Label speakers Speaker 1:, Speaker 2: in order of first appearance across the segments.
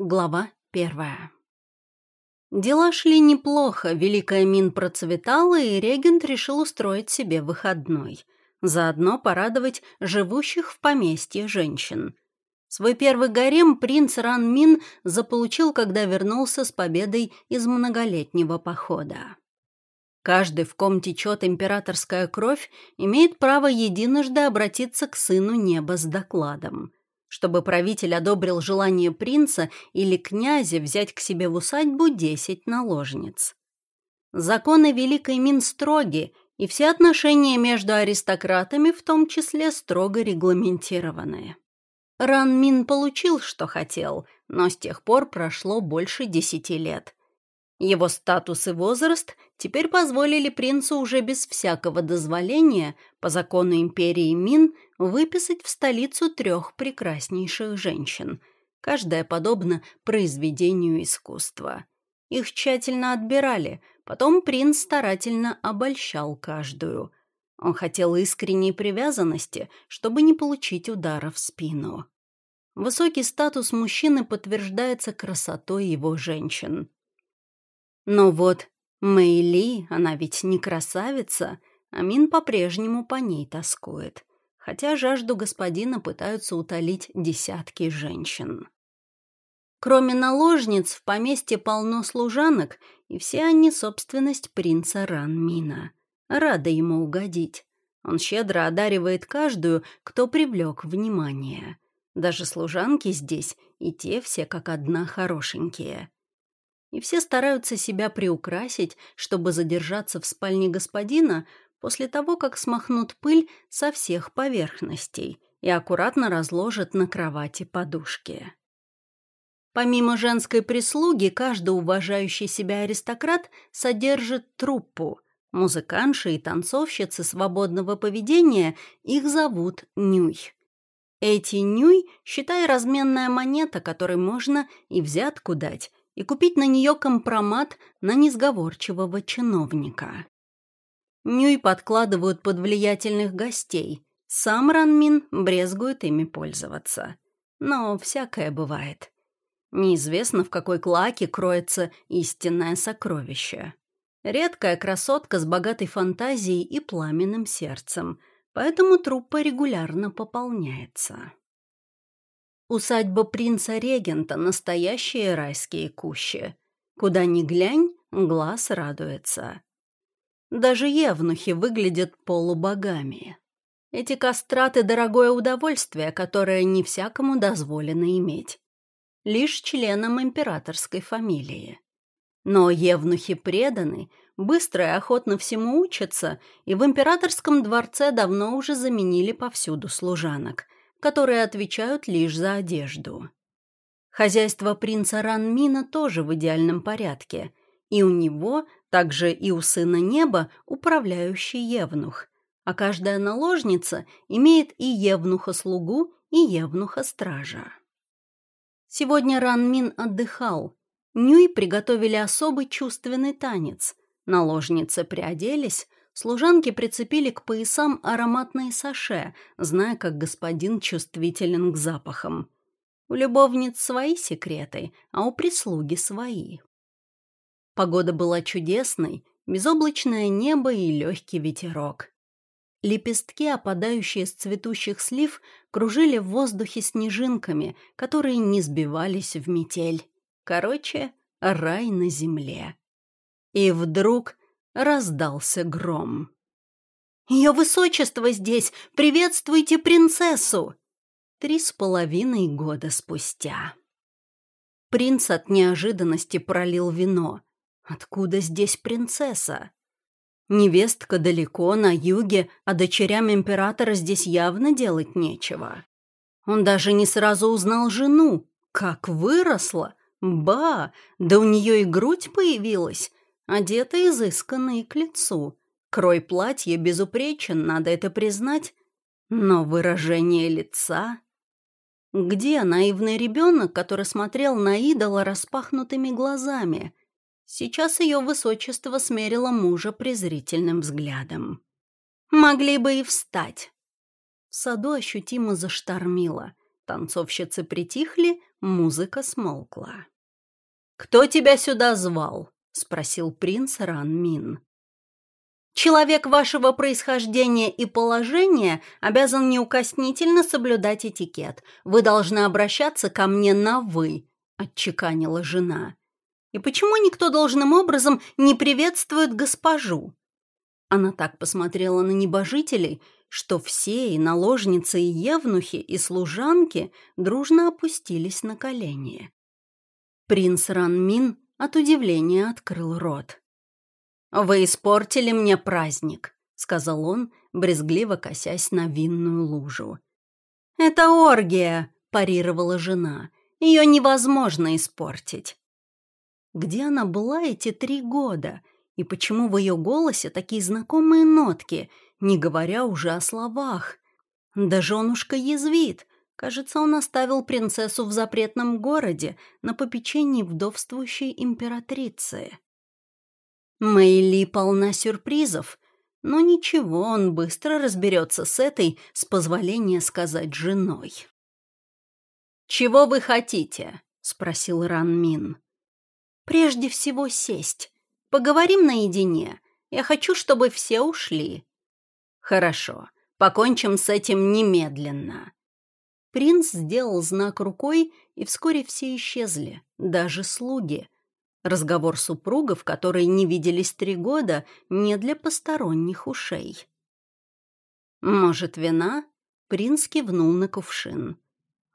Speaker 1: Глава первая. Дела шли неплохо, Великая Мин процветала, и регент решил устроить себе выходной. Заодно порадовать живущих в поместье женщин. Свой первый гарем принц Ран Мин заполучил, когда вернулся с победой из многолетнего похода. Каждый, в ком течет императорская кровь, имеет право единожды обратиться к сыну неба с докладом – чтобы правитель одобрил желание принца или князя взять к себе в усадьбу десять наложниц. Законы Великой Мин строги, и все отношения между аристократами в том числе строго регламентированы. Ран Мин получил, что хотел, но с тех пор прошло больше десяти лет. Его статус и возраст теперь позволили принцу уже без всякого дозволения, по закону империи Мин, выписать в столицу трех прекраснейших женщин, каждая подобна произведению искусства. Их тщательно отбирали, потом принц старательно обольщал каждую. Он хотел искренней привязанности, чтобы не получить удара в спину. Высокий статус мужчины подтверждается красотой его женщин. Но вот Мэйли, она ведь не красавица, Амин по-прежнему по ней тоскует, хотя жажду господина пытаются утолить десятки женщин. Кроме наложниц, в поместье полно служанок, и все они собственность принца Ранмина. Рада ему угодить. Он щедро одаривает каждую, кто привлек внимание. Даже служанки здесь, и те все как одна хорошенькие и все стараются себя приукрасить, чтобы задержаться в спальне господина после того, как смахнут пыль со всех поверхностей и аккуратно разложат на кровати подушки. Помимо женской прислуги, каждый уважающий себя аристократ содержит труппу. Музыканши и танцовщицы свободного поведения их зовут нюй. Эти нюй, считай, разменная монета, которой можно и взятку дать, и купить на нее компромат на несговорчивого чиновника. Нюй подкладывают под влиятельных гостей. Сам Ранмин брезгует ими пользоваться. Но всякое бывает. Неизвестно, в какой клаке кроется истинное сокровище. Редкая красотка с богатой фантазией и пламенным сердцем, поэтому труппа регулярно пополняется. Усадьба принца-регента — настоящие райские кущи. Куда ни глянь, глаз радуется. Даже евнухи выглядят полубогами. Эти кастраты — дорогое удовольствие, которое не всякому дозволено иметь. Лишь членам императорской фамилии. Но евнухи преданы, быстро и охотно всему учатся, и в императорском дворце давно уже заменили повсюду служанок — которые отвечают лишь за одежду. Хозяйство принца Ранмина тоже в идеальном порядке, и у него, также и у сына неба, управляющий евнух, а каждая наложница имеет и евнуха-слугу, и евнуха-стража. Сегодня Ранмин отдыхал. Нюй приготовили особый чувственный танец. Наложницы приоделись, Служанки прицепили к поясам ароматные саше, зная, как господин чувствителен к запахам. У любовниц свои секреты, а у прислуги свои. Погода была чудесной, безоблачное небо и легкий ветерок. Лепестки, опадающие с цветущих слив, кружили в воздухе снежинками, которые не сбивались в метель. Короче, рай на земле. И вдруг раздался гром. «Ее высочество здесь! Приветствуйте принцессу!» Три с половиной года спустя. Принц от неожиданности пролил вино. Откуда здесь принцесса? Невестка далеко, на юге, а дочерям императора здесь явно делать нечего. Он даже не сразу узнал жену. Как выросла! Ба! Да у нее и грудь появилась. Одета изысканно и к лицу. Крой платья безупречен, надо это признать. Но выражение лица... Где наивный ребенок, который смотрел на идола распахнутыми глазами? Сейчас ее высочество смерило мужа презрительным взглядом. Могли бы и встать. В саду ощутимо заштормило. Танцовщицы притихли, музыка смолкла. «Кто тебя сюда звал?» — спросил принц Ран Мин. Человек вашего происхождения и положения обязан неукоснительно соблюдать этикет. Вы должны обращаться ко мне на «вы», — отчеканила жена. И почему никто должным образом не приветствует госпожу? Она так посмотрела на небожителей, что все, и наложницы, и евнухи, и служанки дружно опустились на колени. Принц Ранмин от удивления открыл рот. «Вы испортили мне праздник», — сказал он, брезгливо косясь на винную лужу. «Это оргия», — парировала жена. «Ее невозможно испортить». Где она была эти три года? И почему в ее голосе такие знакомые нотки, не говоря уже о словах? Да женушка язвит. Кажется, он оставил принцессу в запретном городе на попечении вдовствующей императрицы. Мэйли полна сюрпризов, но ничего, он быстро разберется с этой, с позволения сказать, женой. «Чего вы хотите?» — спросил Ран Мин. «Прежде всего сесть. Поговорим наедине. Я хочу, чтобы все ушли». «Хорошо. Покончим с этим немедленно». Принц сделал знак рукой, и вскоре все исчезли, даже слуги — Разговор супругов, которые не виделись три года, не для посторонних ушей. «Может, вина?» — принц кивнул на кувшин.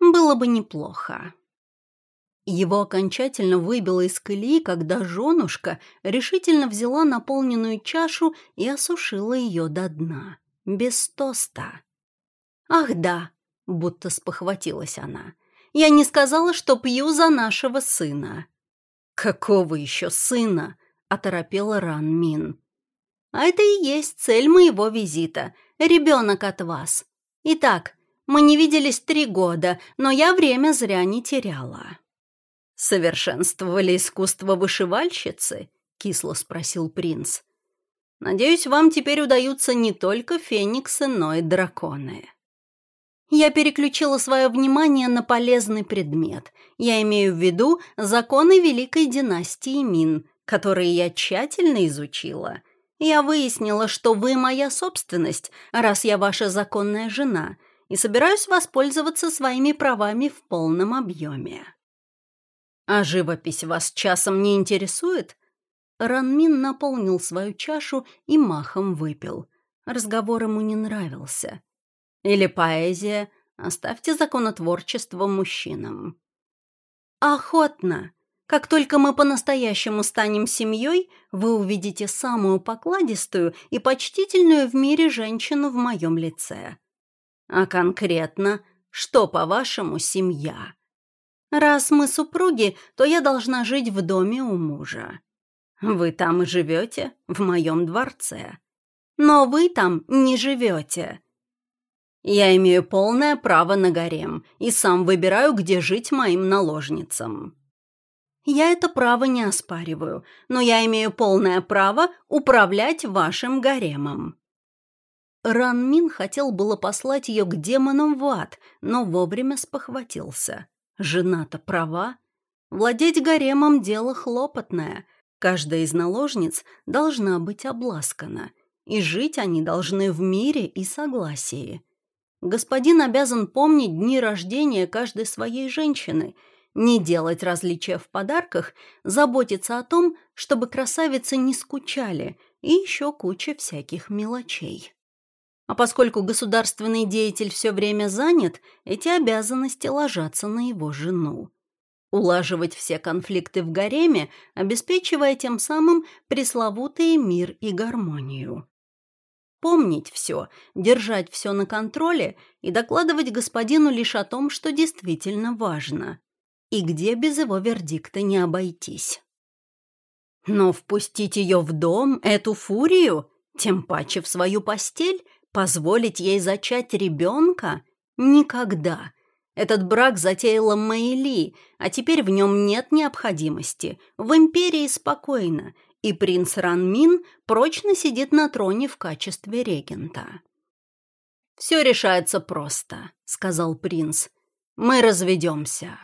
Speaker 1: «Было бы неплохо». Его окончательно выбило из колеи, когда женушка решительно взяла наполненную чашу и осушила ее до дна, без тоста. «Ах да!» — будто спохватилась она. «Я не сказала, что пью за нашего сына». «Какого еще сына?» — оторопела Ран Мин. «А это и есть цель моего визита. Ребенок от вас. Итак, мы не виделись три года, но я время зря не теряла». «Совершенствовали искусство вышивальщицы?» — кисло спросил принц. «Надеюсь, вам теперь удаются не только фениксы, но и драконы». Я переключила свое внимание на полезный предмет. Я имею в виду законы Великой династии Мин, которые я тщательно изучила. Я выяснила, что вы моя собственность, раз я ваша законная жена, и собираюсь воспользоваться своими правами в полном объеме. А живопись вас часом не интересует? Ранмин наполнил свою чашу и махом выпил. Разговор ему не нравился. Или поэзия. Оставьте законотворчество мужчинам. Охотно. Как только мы по-настоящему станем семьей, вы увидите самую покладистую и почтительную в мире женщину в моем лице. А конкретно, что, по-вашему, семья? Раз мы супруги, то я должна жить в доме у мужа. Вы там и живете, в моем дворце. Но вы там не живете. Я имею полное право на гарем и сам выбираю, где жить моим наложницам. Я это право не оспариваю, но я имею полное право управлять вашим гаремом. Ранмин хотел было послать ее к демонам в ад, но вовремя спохватился. Жена-то права. Владеть гаремом — дело хлопотное. Каждая из наложниц должна быть обласкана, и жить они должны в мире и согласии. Господин обязан помнить дни рождения каждой своей женщины, не делать различия в подарках, заботиться о том, чтобы красавицы не скучали, и еще куча всяких мелочей. А поскольку государственный деятель все время занят, эти обязанности ложатся на его жену. Улаживать все конфликты в гареме, обеспечивая тем самым пресловутый мир и гармонию помнить все, держать все на контроле и докладывать господину лишь о том, что действительно важно, и где без его вердикта не обойтись. Но впустить ее в дом, эту фурию, тем паче в свою постель, позволить ей зачать ребенка? Никогда. Этот брак затеяла Мэйли, а теперь в нем нет необходимости. В империи спокойно, и принц Ранмин прочно сидит на троне в качестве регента. «Все решается просто», — сказал принц. «Мы разведемся».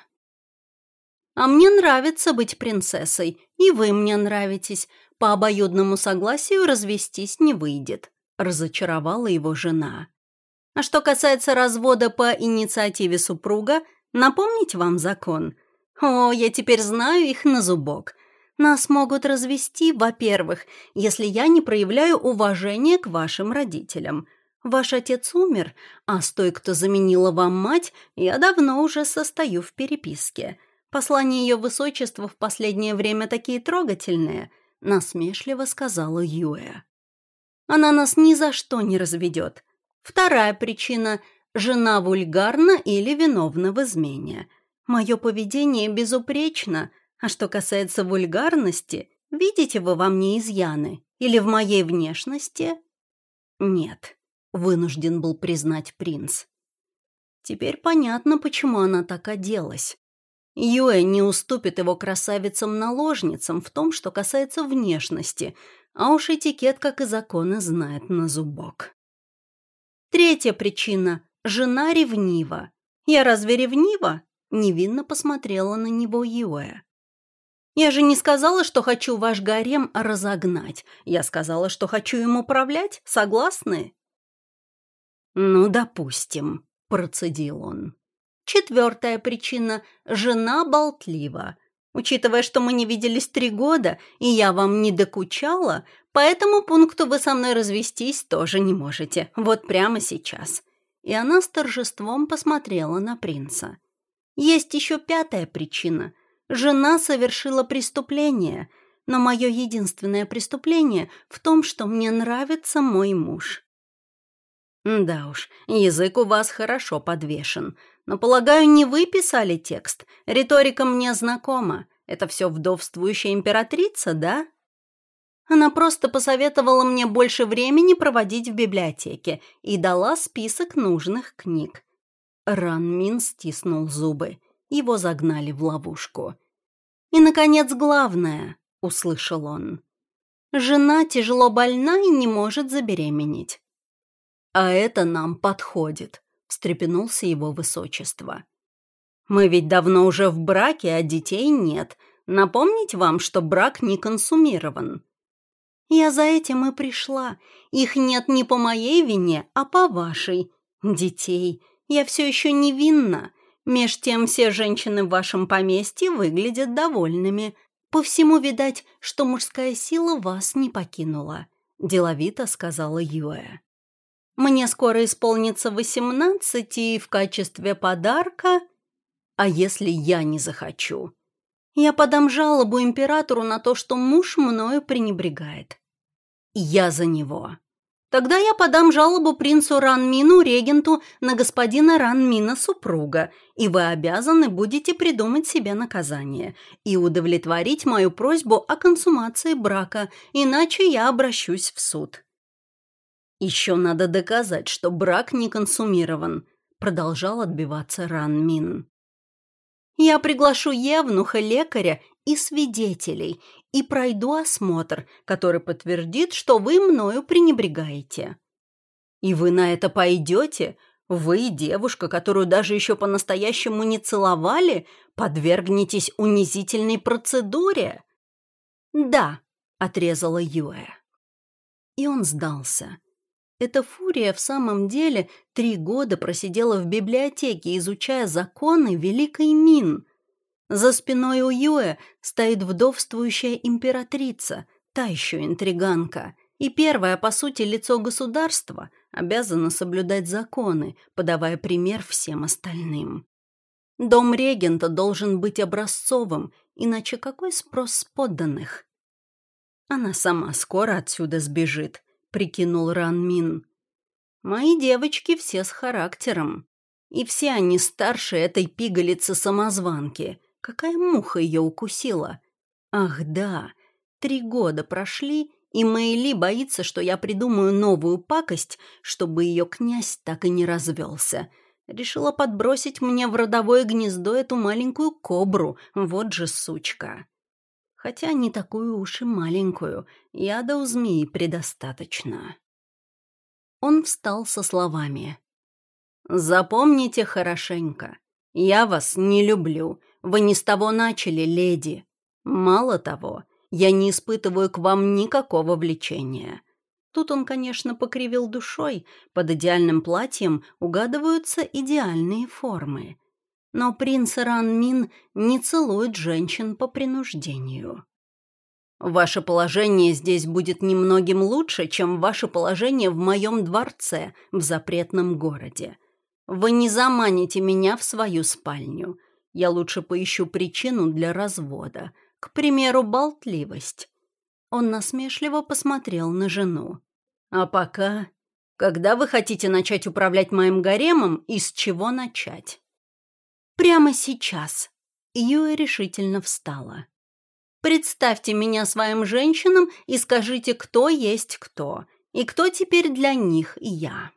Speaker 1: А мне нравится быть принцессой, и вы мне нравитесь. По обоюдному согласию развестись не выйдет», — разочаровала его жена. А что касается развода по инициативе супруга, напомнить вам закон? О, я теперь знаю их на зубок. Нас могут развести, во-первых, если я не проявляю уважения к вашим родителям. Ваш отец умер, а с той, кто заменила вам мать, я давно уже состою в переписке. Послания ее высочества в последнее время такие трогательные, насмешливо сказала Юэ. Она нас ни за что не разведет. Вторая причина – жена вульгарна или виновна в измене. Мое поведение безупречно, а что касается вульгарности, видите вы во мне изъяны? Или в моей внешности? Нет, вынужден был признать принц. Теперь понятно, почему она так оделась. Юэ не уступит его красавицам-наложницам в том, что касается внешности, а уж этикет, как и законы, знает на зубок. Третья причина – жена ревнива. Я разве ревнива? Невинно посмотрела на него Юэ. Я же не сказала, что хочу ваш гарем разогнать. Я сказала, что хочу им управлять. Согласны? Ну, допустим, процедил он. Четвертая причина – жена болтлива. Учитывая, что мы не виделись три года, и я вам не докучала, по этому пункту вы со мной развестись тоже не можете. Вот прямо сейчас». И она с торжеством посмотрела на принца. «Есть еще пятая причина – Жена совершила преступление, но мое единственное преступление в том, что мне нравится мой муж. Да уж, язык у вас хорошо подвешен. Но, полагаю, не вы писали текст. Риторика мне знакома. Это все вдовствующая императрица, да? Она просто посоветовала мне больше времени проводить в библиотеке и дала список нужных книг. Ранмин стиснул зубы. Его загнали в ловушку. «И, наконец, главное», — услышал он. «Жена тяжело больна и не может забеременеть». «А это нам подходит», — встрепенулся его высочество. «Мы ведь давно уже в браке, а детей нет. Напомнить вам, что брак не консумирован». «Я за этим и пришла. Их нет не по моей вине, а по вашей. Детей. Я все еще невинна. Меж тем все женщины в вашем поместье выглядят довольными. По всему, видать, что мужская сила вас не покинула», — деловито сказала Юэ. «Мне скоро исполнится восемнадцать, и в качестве подарка...» «А если я не захочу?» «Я подам жалобу императору на то, что муж мною пренебрегает». «Я за него», Тогда я подам жалобу принцу Ранмину, регенту, на господина Ранмина супруга, и вы обязаны будете придумать себе наказание и удовлетворить мою просьбу о консумации брака, иначе я обращусь в суд». «Еще надо доказать, что брак не консумирован», — продолжал отбиваться Ранмин. «Я приглашу евнуха, лекаря и свидетелей, и пройду осмотр, который подтвердит, что вы мною пренебрегаете. И вы на это пойдете? Вы, девушка, которую даже еще по-настоящему не целовали, подвергнетесь унизительной процедуре? Да, отрезала Юэ. И он сдался. Эта фурия в самом деле три года просидела в библиотеке, изучая законы Великой Мин, за спиной у Юэ стоит вдовствующая императрица, та еще интриганка, и первое, по сути, лицо государства обязана соблюдать законы, подавая пример всем остальным. Дом регента должен быть образцовым, иначе какой спрос с подданных? Она сама скоро отсюда сбежит, прикинул Ран Мин. Мои девочки все с характером. И все они старше этой пигалицы-самозванки. Какая муха ее укусила? Ах, да, три года прошли, и Мэйли боится, что я придумаю новую пакость, чтобы ее князь так и не развелся. Решила подбросить мне в родовое гнездо эту маленькую кобру, вот же сучка. Хотя не такую уж и маленькую, яда у змеи предостаточно. Он встал со словами. «Запомните хорошенько, я вас не люблю, Вы не с того начали, леди. Мало того, я не испытываю к вам никакого влечения. Тут он, конечно, покривил душой, под идеальным платьем угадываются идеальные формы. Но принц Ранмин не целует женщин по принуждению. Ваше положение здесь будет немногим лучше, чем ваше положение в моем дворце в запретном городе. Вы не заманите меня в свою спальню. Я лучше поищу причину для развода. К примеру, болтливость. Он насмешливо посмотрел на жену. А пока... Когда вы хотите начать управлять моим гаремом и с чего начать? Прямо сейчас. Юэ решительно встала. Представьте меня своим женщинам и скажите, кто есть кто, и кто теперь для них я.